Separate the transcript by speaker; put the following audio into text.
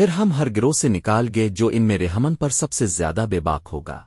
Speaker 1: پھر ہم ہر گروہ سے نکال گئے جو ان میں رحمن پر سب سے زیادہ بے باک ہوگا۔